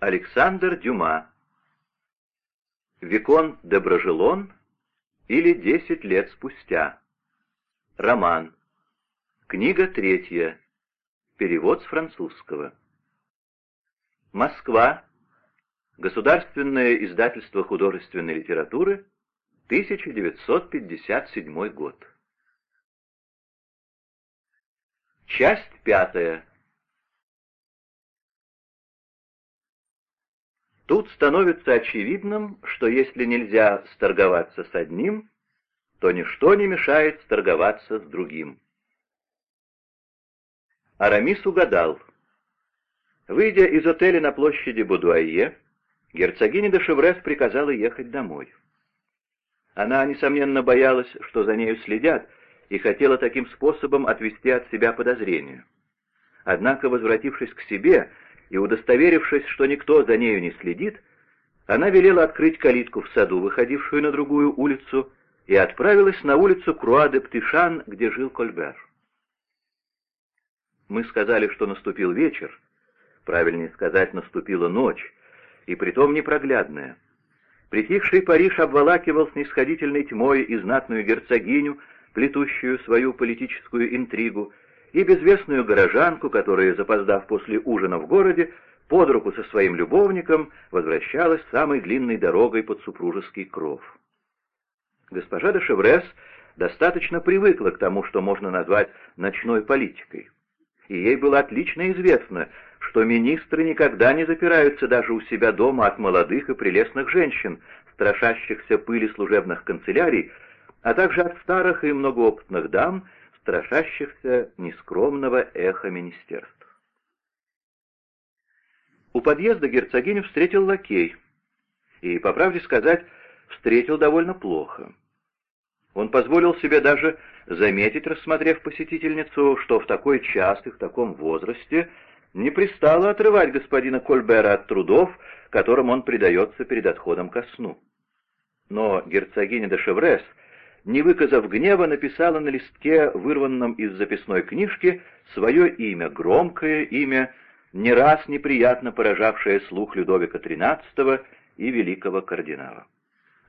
Александр Дюма. Викон де Брожелон или «Десять лет спустя». Роман. Книга третья. Перевод с французского. Москва. Государственное издательство художественной литературы. 1957 год. Часть пятая. Тут становится очевидным, что если нельзя сторговаться с одним, то ничто не мешает сторговаться с другим. Арамис угадал. Выйдя из отеля на площади Будуайе, герцогиня де Шеврес приказала ехать домой. Она, несомненно, боялась, что за нею следят, и хотела таким способом отвести от себя подозрения. Однако, возвратившись к себе, и, удостоверившись, что никто за нею не следит, она велела открыть калитку в саду, выходившую на другую улицу, и отправилась на улицу Круа-де-Птишан, где жил Кольбер. Мы сказали, что наступил вечер, правильнее сказать, наступила ночь, и притом непроглядная. Притихший Париж обволакивал снисходительной тьмой и знатную герцогиню, плетущую свою политическую интригу, и безвестную горожанку, которая, запоздав после ужина в городе, под руку со своим любовником возвращалась самой длинной дорогой под супружеский кров. Госпожа де Шеврес достаточно привыкла к тому, что можно назвать ночной политикой. И ей было отлично известно, что министры никогда не запираются даже у себя дома от молодых и прелестных женщин, страшащихся пыли служебных канцелярий, а также от старых и многоопытных дам, страшащихся нескромного эха министерств. У подъезда герцогиню встретил лакей, и, по правде сказать, встретил довольно плохо. Он позволил себе даже заметить, рассмотрев посетительницу, что в такой час и в таком возрасте не пристало отрывать господина Кольбера от трудов, которым он предается перед отходом ко сну. Но герцогиня де Шеврес — не выказав гнева, написала на листке, вырванном из записной книжки, свое имя, громкое имя, не раз неприятно поражавшее слух Людовика XIII и великого кардинала.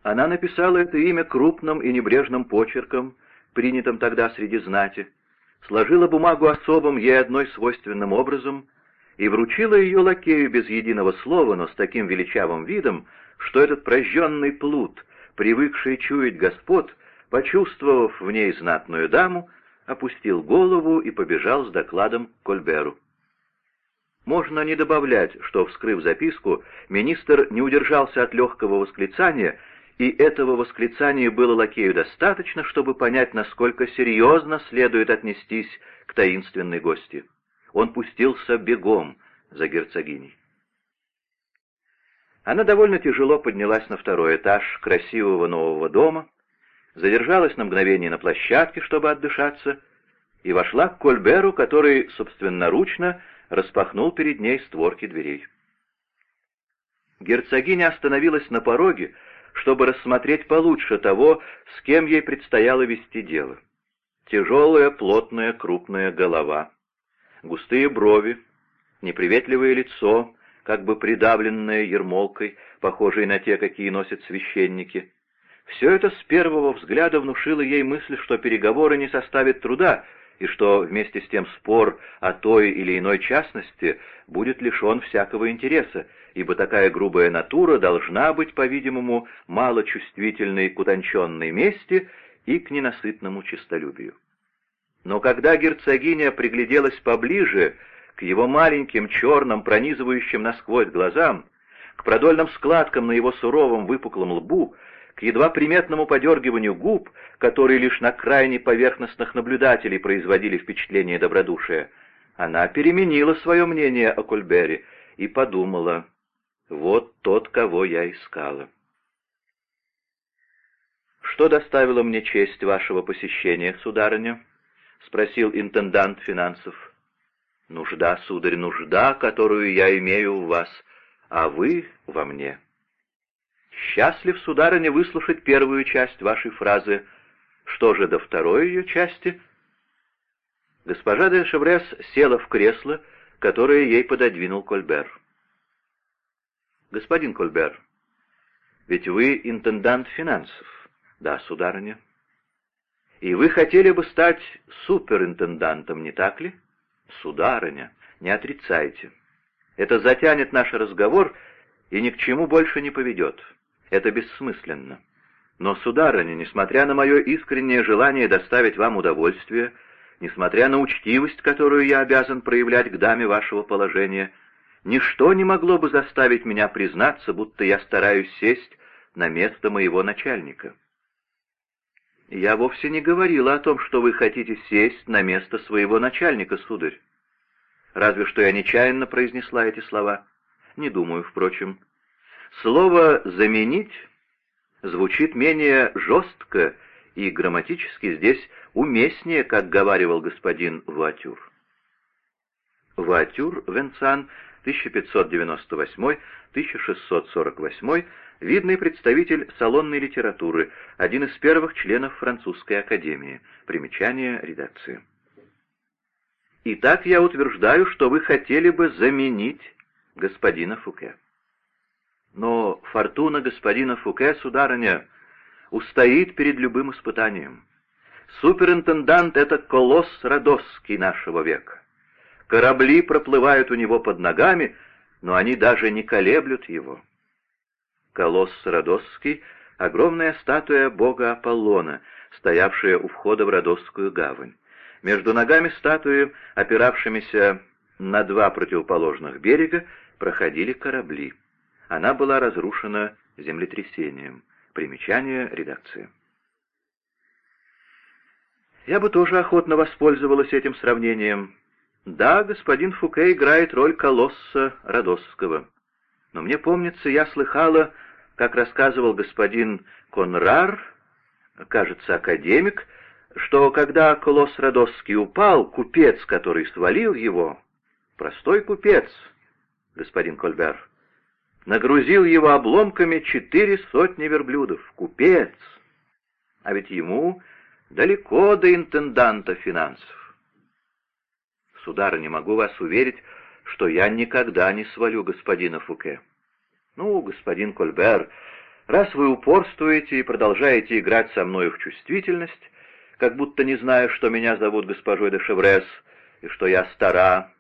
Она написала это имя крупным и небрежным почерком, принятым тогда среди знати, сложила бумагу особым ей одной свойственным образом и вручила ее лакею без единого слова, но с таким величавым видом, что этот прожженный плут, привыкший чуять господ, почувствовав в ней знатную даму, опустил голову и побежал с докладом Кольберу. Можно не добавлять, что, вскрыв записку, министр не удержался от легкого восклицания, и этого восклицания было лакею достаточно, чтобы понять, насколько серьезно следует отнестись к таинственной гости. Он пустился бегом за герцогиней. Она довольно тяжело поднялась на второй этаж красивого нового дома, задержалась на мгновение на площадке, чтобы отдышаться, и вошла к Кольберу, который собственноручно распахнул перед ней створки дверей. Герцогиня остановилась на пороге, чтобы рассмотреть получше того, с кем ей предстояло вести дело. Тяжелая, плотная, крупная голова, густые брови, неприветливое лицо, как бы придавленное ермолкой, похожей на те, какие носят священники, все это с первого взгляда внушило ей мысль, что переговоры не составят труда, и что вместе с тем спор о той или иной частности будет лишен всякого интереса, ибо такая грубая натура должна быть, по-видимому, мало чувствительной к утонченной мести и к ненасытному честолюбию. Но когда герцогиня пригляделась поближе к его маленьким черным пронизывающим насквозь глазам, к продольным складкам на его суровом выпуклом лбу, к едва приметному подергиванию губ, которые лишь на крайне поверхностных наблюдателей производили впечатление добродушия, она переменила свое мнение о Кольбере и подумала, вот тот, кого я искала. «Что доставило мне честь вашего посещения, сударыня?» — спросил интендант финансов. «Нужда, сударь, нужда, которую я имею в вас, а вы во мне». Счастлив, сударыня, выслушать первую часть вашей фразы. Что же до второй ее части? Госпожа де Шеврес села в кресло, которое ей пододвинул Кольбер. «Господин Кольбер, ведь вы интендант финансов». «Да, сударыня». «И вы хотели бы стать суперинтендантом, не так ли?» «Сударыня, не отрицайте. Это затянет наш разговор и ни к чему больше не поведет. Это бессмысленно. Но, сударыня, несмотря на мое искреннее желание доставить вам удовольствие, несмотря на учтивость, которую я обязан проявлять к даме вашего положения, ничто не могло бы заставить меня признаться, будто я стараюсь сесть на место моего начальника. Я вовсе не говорила о том, что вы хотите сесть на место своего начальника, сударь. Разве что я нечаянно произнесла эти слова. Не думаю, впрочем. Слово «заменить» звучит менее жестко и грамматически здесь уместнее, как говаривал господин Ватюр. Ватюр Венцан, 1598-1648, видный представитель салонной литературы, один из первых членов французской академии. Примечание редакции. Итак, я утверждаю, что вы хотели бы заменить господина Фуке. Но фортуна господина Фуке, сударыня, устоит перед любым испытанием. Суперинтендант — это колосс Родосский нашего века. Корабли проплывают у него под ногами, но они даже не колеблют его. Колосс Родосский — огромная статуя бога Аполлона, стоявшая у входа в Родосскую гавань. Между ногами статуи, опиравшимися на два противоположных берега, проходили корабли. Она была разрушена землетрясением. Примечание редакции. Я бы тоже охотно воспользовалась этим сравнением. Да, господин Фуке играет роль колосса Родосского. Но мне помнится, я слыхала, как рассказывал господин Конрар, кажется, академик, что когда колосс Родосский упал, купец, который свалил его, простой купец, господин Кольбер, нагрузил его обломками четыре сотни верблюдов. Купец! А ведь ему далеко до интенданта финансов. Сударыня, могу вас уверить, что я никогда не свалю господина Фуке. Ну, господин Кольбер, раз вы упорствуете и продолжаете играть со мной в чувствительность, как будто не знаю, что меня зовут госпожой де Шеврес, и что я стара,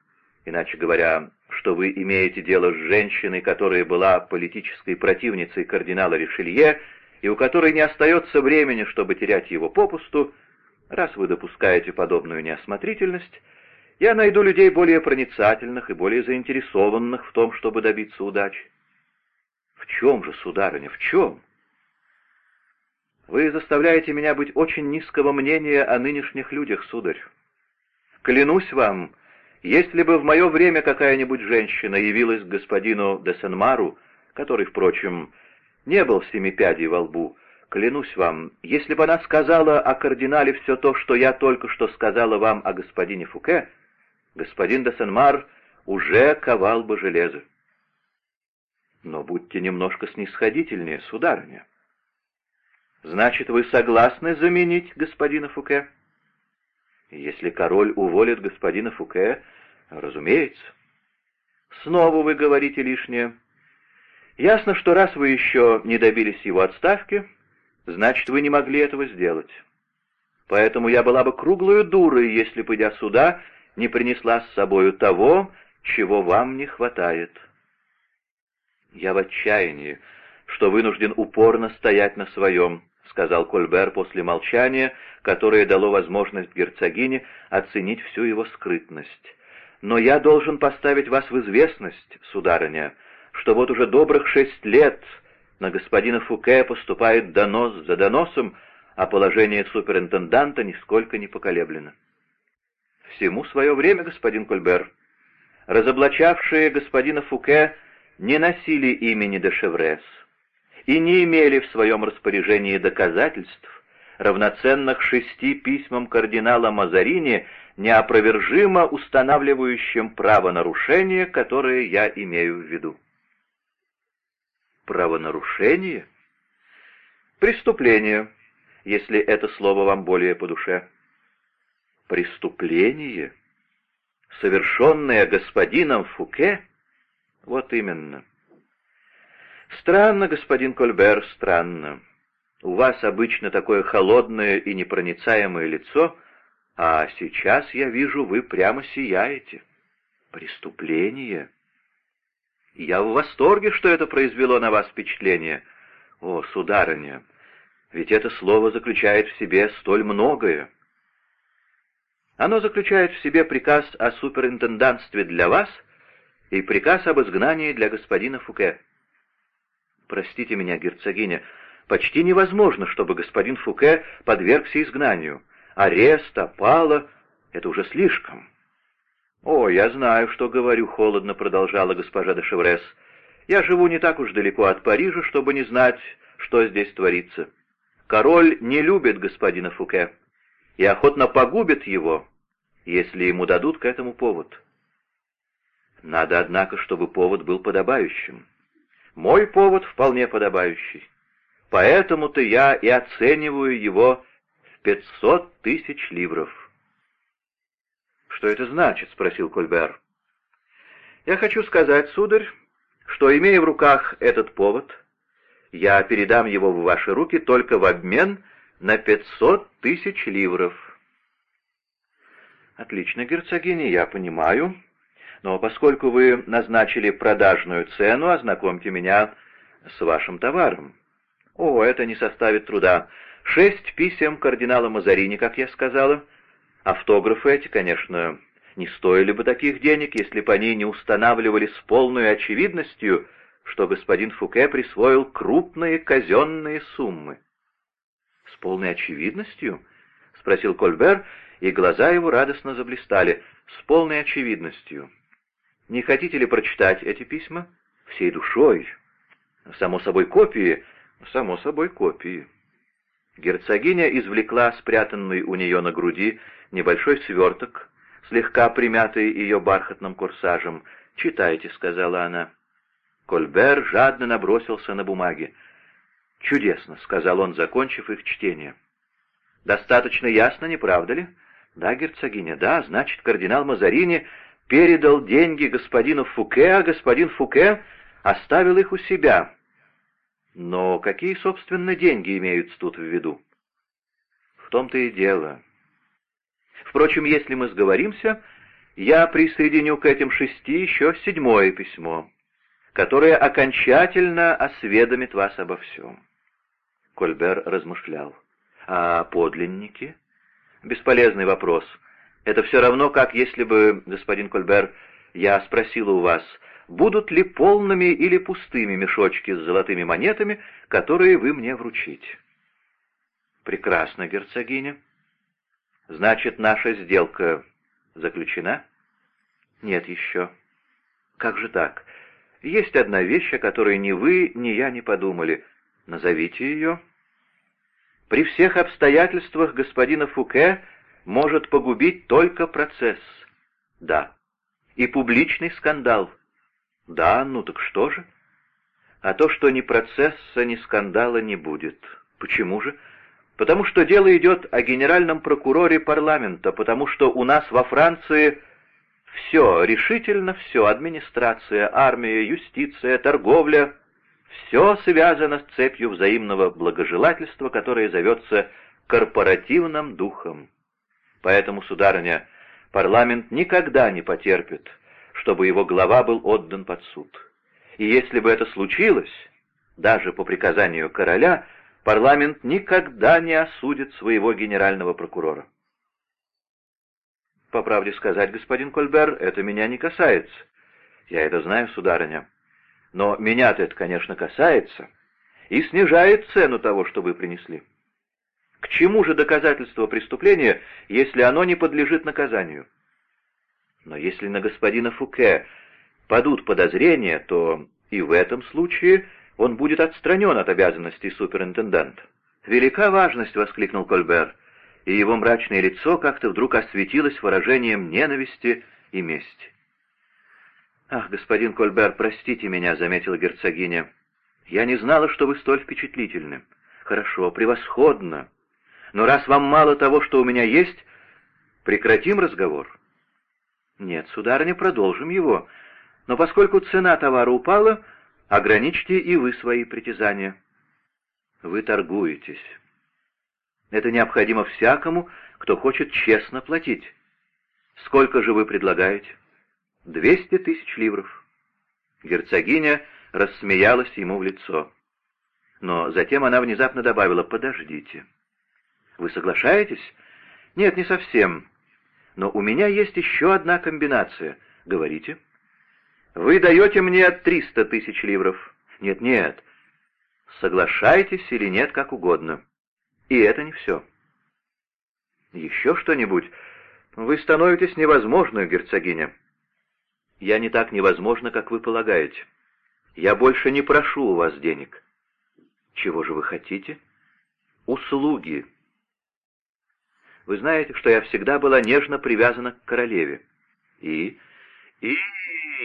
иначе говоря, что вы имеете дело с женщиной, которая была политической противницей кардинала Ришелье, и у которой не остается времени, чтобы терять его попусту, раз вы допускаете подобную неосмотрительность, я найду людей более проницательных и более заинтересованных в том, чтобы добиться удачи. В чем же, сударыня, в чем? Вы заставляете меня быть очень низкого мнения о нынешних людях, сударь. Клянусь вам, если бы в мое время какая-нибудь женщина явилась к господину де Сенмару, который, впрочем, не был семи пядей во лбу, клянусь вам, если бы она сказала о кардинале все то, что я только что сказала вам о господине Фуке, господин де Сенмар уже ковал бы железо. Но будьте немножко снисходительнее, сударыня. Значит, вы согласны заменить господина Фуке? Если король уволит господина Фуке, разумеется. Снова вы говорите лишнее. Ясно, что раз вы еще не добились его отставки, значит, вы не могли этого сделать. Поэтому я была бы круглую дурой, если, пойдя сюда, не принесла с собою того, чего вам не хватает. Я в отчаянии, что вынужден упорно стоять на своем. — сказал Кольбер после молчания, которое дало возможность герцогине оценить всю его скрытность. «Но я должен поставить вас в известность, сударыня, что вот уже добрых шесть лет на господина Фуке поступает донос за доносом, а положение суперинтенданта нисколько не поколеблено». «Всему свое время, господин Кольбер. Разоблачавшие господина Фуке не носили имени де Шеврес» и не имели в своем распоряжении доказательств, равноценных шести письмам кардинала Мазарини, неопровержимо устанавливающим правонарушение, которое я имею в виду. Правонарушение? Преступление, если это слово вам более по душе. Преступление? Совершенное господином Фуке? Вот именно. «Странно, господин Кольбер, странно. У вас обычно такое холодное и непроницаемое лицо, а сейчас, я вижу, вы прямо сияете. Преступление. Я в восторге, что это произвело на вас впечатление. О, сударыня, ведь это слово заключает в себе столь многое. Оно заключает в себе приказ о суперинтендантстве для вас и приказ об изгнании для господина Фуке. Простите меня, герцогиня, почти невозможно, чтобы господин Фуке подвергся изгнанию. Арест, опала — это уже слишком. «О, я знаю, что говорю холодно», — продолжала госпожа де Шеврес. «Я живу не так уж далеко от Парижа, чтобы не знать, что здесь творится. Король не любит господина Фуке и охотно погубит его, если ему дадут к этому повод. Надо, однако, чтобы повод был подобающим. Мой повод вполне подобающий. Поэтому-то я и оцениваю его в пятьсот тысяч ливров. «Что это значит?» — спросил Кольбер. «Я хочу сказать, сударь, что, имея в руках этот повод, я передам его в ваши руки только в обмен на пятьсот тысяч ливров». «Отлично, герцогиня, я понимаю. Но поскольку вы назначили продажную цену, ознакомьте меня с вашим товаром». «О, это не составит труда. Шесть писем кардинала Мазарини, как я сказала». Автографы эти, конечно, не стоили бы таких денег, если бы они не устанавливали с полной очевидностью, что господин Фуке присвоил крупные казенные суммы. — С полной очевидностью? — спросил Кольбер, и глаза его радостно заблистали. — С полной очевидностью. Не хотите ли прочитать эти письма? Всей душой. Само собой копии. Само собой копии. Герцогиня извлекла спрятанный у нее на груди небольшой сверток, слегка примятый ее бархатным курсажем. «Читайте», — сказала она. Кольбер жадно набросился на бумаги. «Чудесно», — сказал он, закончив их чтение. «Достаточно ясно, не правда ли?» «Да, герцогиня, да, значит, кардинал Мазарини передал деньги господину Фуке, а господин Фуке оставил их у себя». «Но какие, собственно, деньги имеются тут в виду?» «В том-то и дело. Впрочем, если мы сговоримся, я присоединю к этим шести еще седьмое письмо, которое окончательно осведомит вас обо всем. Кольбер размышлял. А подлинники? Бесполезный вопрос. Это все равно, как если бы, господин Кольбер, я спросил у вас, будут ли полными или пустыми мешочки с золотыми монетами, которые вы мне вручите. Прекрасно, герцогиня. Значит, наша сделка заключена? Нет еще. Как же так? Есть одна вещь, о которой ни вы, ни я не подумали. Назовите ее. При всех обстоятельствах господина Фуке может погубить только процесс. Да. И публичный скандал. Да, ну так что же? А то, что ни процесса, ни скандала не будет. Почему же? потому что дело идет о генеральном прокуроре парламента, потому что у нас во Франции все, решительно все, администрация, армия, юстиция, торговля, все связано с цепью взаимного благожелательства, которое зовется корпоративным духом. Поэтому, сударыня, парламент никогда не потерпит, чтобы его глава был отдан под суд. И если бы это случилось, даже по приказанию короля, парламент никогда не осудит своего генерального прокурора. По правде сказать, господин Кольбер, это меня не касается. Я это знаю, сударыня. Но меня-то это, конечно, касается и снижает цену того, что вы принесли. К чему же доказательство преступления, если оно не подлежит наказанию? Но если на господина Фуке падут подозрения, то и в этом случае он будет отстранен от обязанностей суперинтенданта. «Велика важность!» — воскликнул Кольбер, и его мрачное лицо как-то вдруг осветилось выражением ненависти и мести. «Ах, господин Кольбер, простите меня», — заметила герцогиня. «Я не знала, что вы столь впечатлительны. Хорошо, превосходно. Но раз вам мало того, что у меня есть, прекратим разговор». «Нет, сударыня, продолжим его. Но поскольку цена товара упала, ограничьте и вы свои притязания. Вы торгуетесь. Это необходимо всякому, кто хочет честно платить. Сколько же вы предлагаете? Двести тысяч ливров. Герцогиня рассмеялась ему в лицо. Но затем она внезапно добавила, «Подождите. Вы соглашаетесь?» «Нет, не совсем. Но у меня есть еще одна комбинация. Говорите». «Вы даете мне триста тысяч ливров». «Нет, нет. Соглашайтесь или нет, как угодно. И это не все». «Еще что-нибудь? Вы становитесь невозможной, герцогиня». «Я не так невозможно, как вы полагаете. Я больше не прошу у вас денег». «Чего же вы хотите?» «Услуги». Вы знаете, что я всегда была нежно привязана к королеве. И... и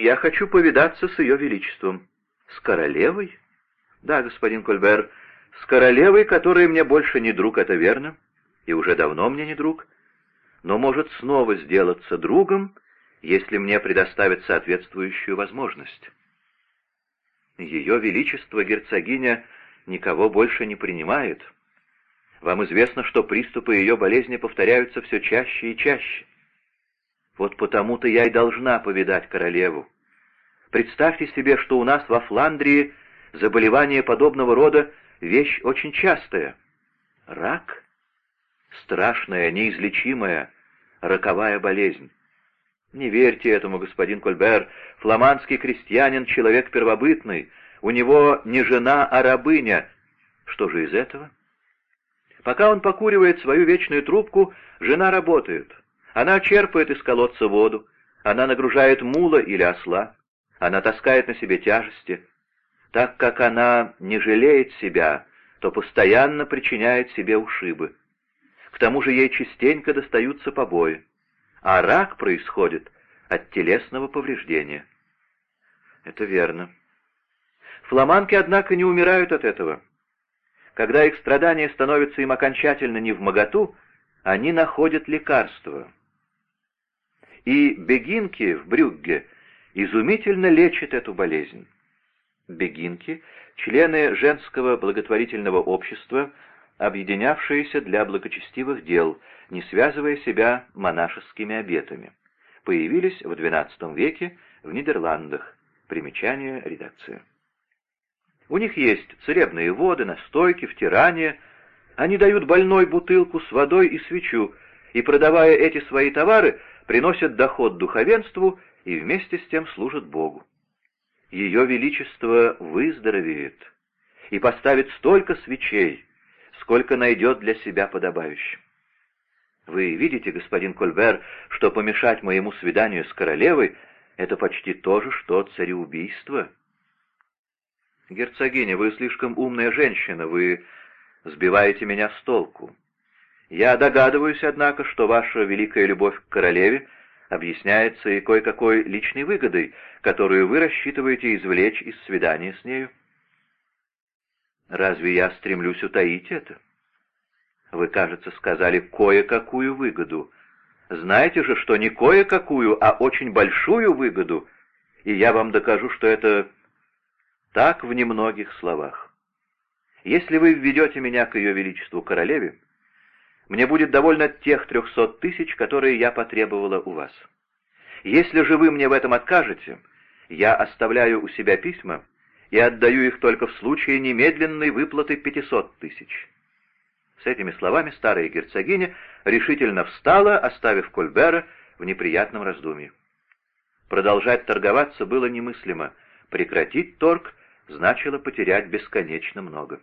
я хочу повидаться с ее величеством. С королевой? Да, господин Кольбер, с королевой, которая мне больше не друг, это верно, и уже давно мне не друг, но может снова сделаться другом, если мне предоставят соответствующую возможность. Ее величество, герцогиня, никого больше не принимает. Вам известно, что приступы ее болезни повторяются все чаще и чаще. Вот потому-то я и должна повидать королеву. Представьте себе, что у нас во Фландрии заболевание подобного рода — вещь очень частая. Рак — страшная, неизлечимая, роковая болезнь. Не верьте этому, господин Кольбер. Фламандский крестьянин — человек первобытный. У него не жена, а рабыня. Что же из этого? Пока он покуривает свою вечную трубку, жена работает. Она черпает из колодца воду. Она нагружает мула или осла. Она таскает на себе тяжести. Так как она не жалеет себя, то постоянно причиняет себе ушибы. К тому же ей частенько достаются побои а рак происходит от телесного повреждения. Это верно. Фламанки, однако, не умирают от этого. Когда их страдания становятся им окончательно не в моготу, они находят лекарство. И бегинки в Брюгге изумительно лечат эту болезнь. Бегинки — члены женского благотворительного общества, объединявшиеся для благочестивых дел, не связывая себя монашескими обетами. Появились в XII веке в Нидерландах. Примечание редакции. У них есть целебные воды, настойки, втирания. Они дают больной бутылку с водой и свечу, и, продавая эти свои товары, приносят доход духовенству и вместе с тем служат Богу. Ее Величество выздоровеет и поставит столько свечей, сколько найдет для себя подобающим. Вы видите, господин Кольбер, что помешать моему свиданию с королевой — это почти то же, что цареубийство. Герцогиня, вы слишком умная женщина, вы сбиваете меня с толку. Я догадываюсь, однако, что ваша великая любовь к королеве объясняется и кое-какой личной выгодой, которую вы рассчитываете извлечь из свидания с нею. Разве я стремлюсь утаить это? Вы, кажется, сказали кое-какую выгоду. Знаете же, что не кое-какую, а очень большую выгоду, и я вам докажу, что это так в немногих словах. Если вы введете меня к ее величеству королеве, мне будет довольно тех трехсот тысяч, которые я потребовала у вас. Если же вы мне в этом откажете, я оставляю у себя письма и отдаю их только в случае немедленной выплаты пятисот тысяч. С этими словами старая герцогиня решительно встала, оставив Кольбера в неприятном раздумье. Продолжать торговаться было немыслимо. Прекратить торг значило потерять бесконечно много.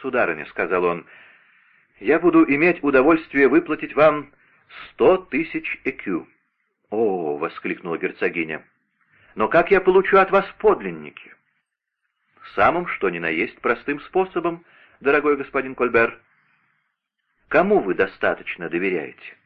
«Сударыня», — сказал он, — «я буду иметь удовольствие выплатить вам сто тысяч экю». «О!» — воскликнула герцогиня. «Но как я получу от вас подлинники?» «Самым, что ни на есть, простым способом, дорогой господин Кольбер? Кому вы достаточно доверяете?»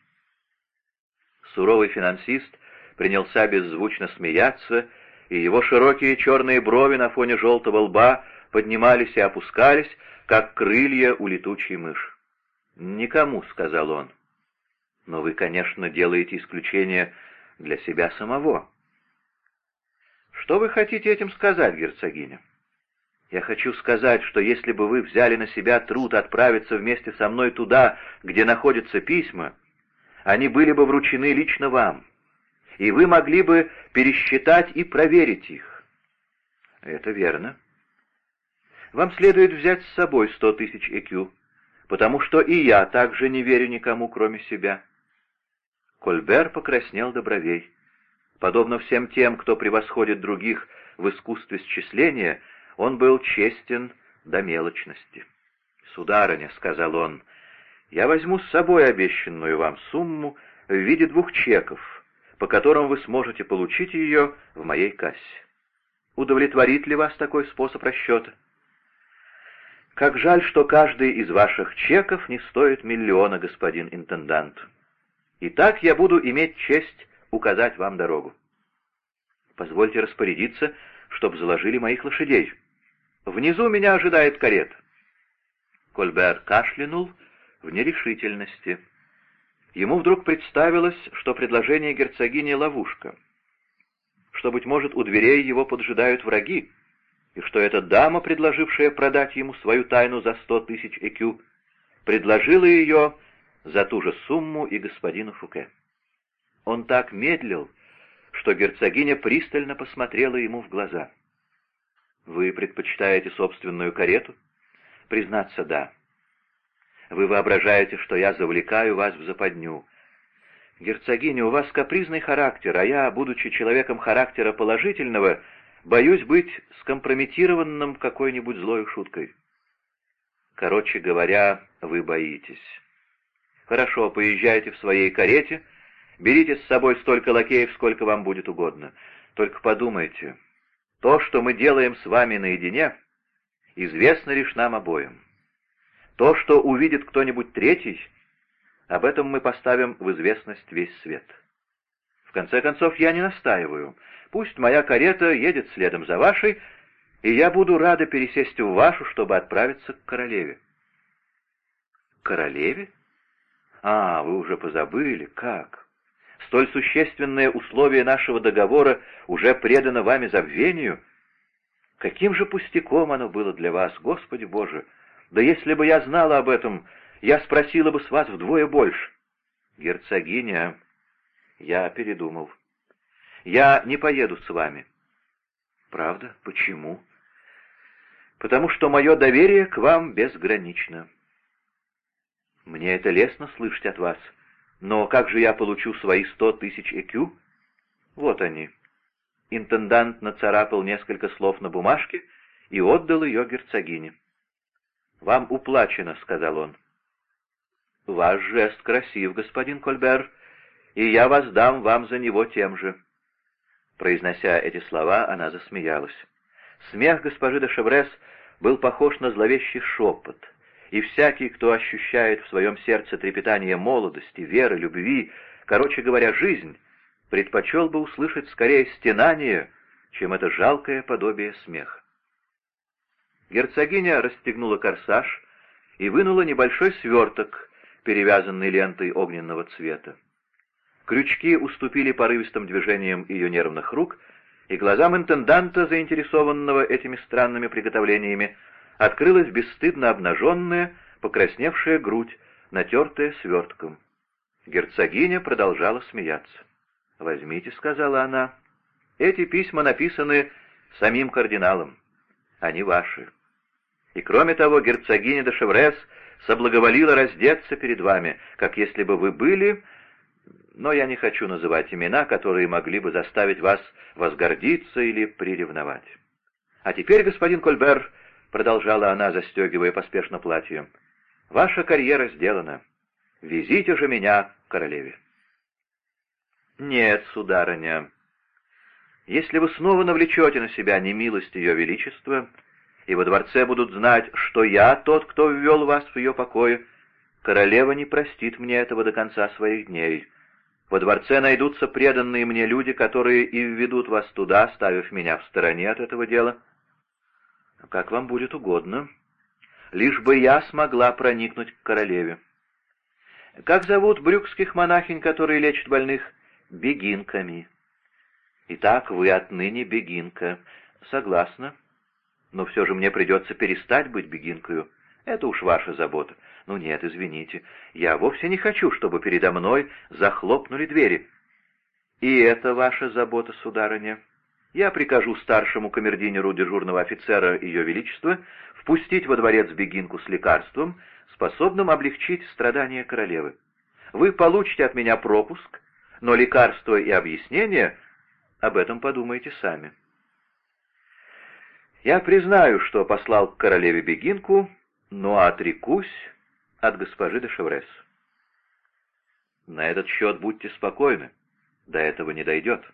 Суровый финансист принялся беззвучно смеяться, и его широкие черные брови на фоне желтого лба поднимались и опускались, как крылья у летучей мыши. «Никому», — сказал он. «Но вы, конечно, делаете исключение для себя самого». Что вы хотите этим сказать, герцогиня? Я хочу сказать, что если бы вы взяли на себя труд отправиться вместе со мной туда, где находятся письма, они были бы вручены лично вам, и вы могли бы пересчитать и проверить их. Это верно. Вам следует взять с собой сто тысяч ЭКЮ, потому что и я также не верю никому, кроме себя. Кольбер покраснел до бровей. Подобно всем тем, кто превосходит других в искусстве счисления, он был честен до мелочности. «Сударыня», — сказал он, — «я возьму с собой обещанную вам сумму в виде двух чеков, по которым вы сможете получить ее в моей кассе. Удовлетворит ли вас такой способ расчета?» «Как жаль, что каждый из ваших чеков не стоит миллиона, господин интендант. Итак, я буду иметь честь указать вам дорогу. Позвольте распорядиться, чтоб заложили моих лошадей». Внизу меня ожидает карет. Кольбер кашлянул в нерешительности. Ему вдруг представилось, что предложение герцогини — ловушка, что, быть может, у дверей его поджидают враги, и что эта дама, предложившая продать ему свою тайну за сто тысяч ЭКЮ, предложила ее за ту же сумму и господину Фуке. Он так медлил, что герцогиня пристально посмотрела ему в глаза — вы предпочитаете собственную карету? Признаться, да. Вы воображаете, что я завлекаю вас в западню. Герцогиня, у вас капризный характер, а я, будучи человеком характера положительного, боюсь быть скомпрометированным какой-нибудь злой шуткой. Короче говоря, вы боитесь. Хорошо, поезжайте в своей карете, берите с собой столько лакеев, сколько вам будет угодно. Только подумайте, то, что мы делаем с вами наедине, известно лишь нам обоим. То, что увидит кто-нибудь третий, об этом мы поставим в известность весь свет. В конце концов, я не настаиваю. Пусть моя карета едет следом за вашей, и я буду рада пересесть в вашу, чтобы отправиться к королеве. Королеве? А, вы уже позабыли, как? столь существенное условие нашего договора уже предано вами забвению? Каким же пустяком оно было для вас, Господи Боже! Да если бы я знала об этом, я спросила бы с вас вдвое больше. Герцогиня, я передумал. Я не поеду с вами. Правда? Почему? Потому что мое доверие к вам безгранично. Мне это лестно слышать от вас. — но как же я получу свои сто тысяч ЭКЮ? Вот они. Интендант нацарапал несколько слов на бумажке и отдал ее герцогине. «Вам уплачено», — сказал он. «Ваш жест красив, господин Кольбер, и я воздам вам за него тем же». Произнося эти слова, она засмеялась. Смех госпожи де Шеврес был похож на зловещий шепот — и всякий, кто ощущает в своем сердце трепетание молодости, веры, любви, короче говоря, жизнь, предпочел бы услышать скорее стенание, чем это жалкое подобие смеха. Герцогиня расстегнула корсаж и вынула небольшой сверток, перевязанный лентой огненного цвета. Крючки уступили порывистым движениям ее нервных рук, и глазам интенданта, заинтересованного этими странными приготовлениями, открылась бесстыдно обнаженная, покрасневшая грудь, натертая свертком. Герцогиня продолжала смеяться. «Возьмите», — сказала она, — «эти письма написаны самим кардиналом. Они ваши. И кроме того, герцогиня де Шеврес соблаговолила раздеться перед вами, как если бы вы были... Но я не хочу называть имена, которые могли бы заставить вас возгордиться или приревновать. А теперь, господин Кольбер, — продолжала она, застегивая поспешно платье, — «ваша карьера сделана. Везите же меня королеве». «Нет, сударыня, если вы снова навлечете на себя немилость ее величества, и во дворце будут знать, что я тот, кто ввел вас в ее покое, королева не простит мне этого до конца своих дней. Во дворце найдутся преданные мне люди, которые и введут вас туда, оставив меня в стороне от этого дела». «Как вам будет угодно. Лишь бы я смогла проникнуть к королеве». «Как зовут брюкских монахинь, которые лечат больных?» «Бегинками». Итак, вы отныне бегинка. Согласна. Но все же мне придется перестать быть бегинкою. Это уж ваша забота. Ну нет, извините, я вовсе не хочу, чтобы передо мной захлопнули двери. И это ваша забота, сударыня. Я прикажу старшему камердинеру дежурного офицера Ее Величества впустить во дворец бегинку с лекарством, способным облегчить страдания королевы. Вы получите от меня пропуск, но лекарство и объяснение об этом подумайте сами. Я признаю, что послал к королеве бегинку, но отрекусь от госпожи де Шеврес. На этот счет будьте спокойны, до этого не дойдет.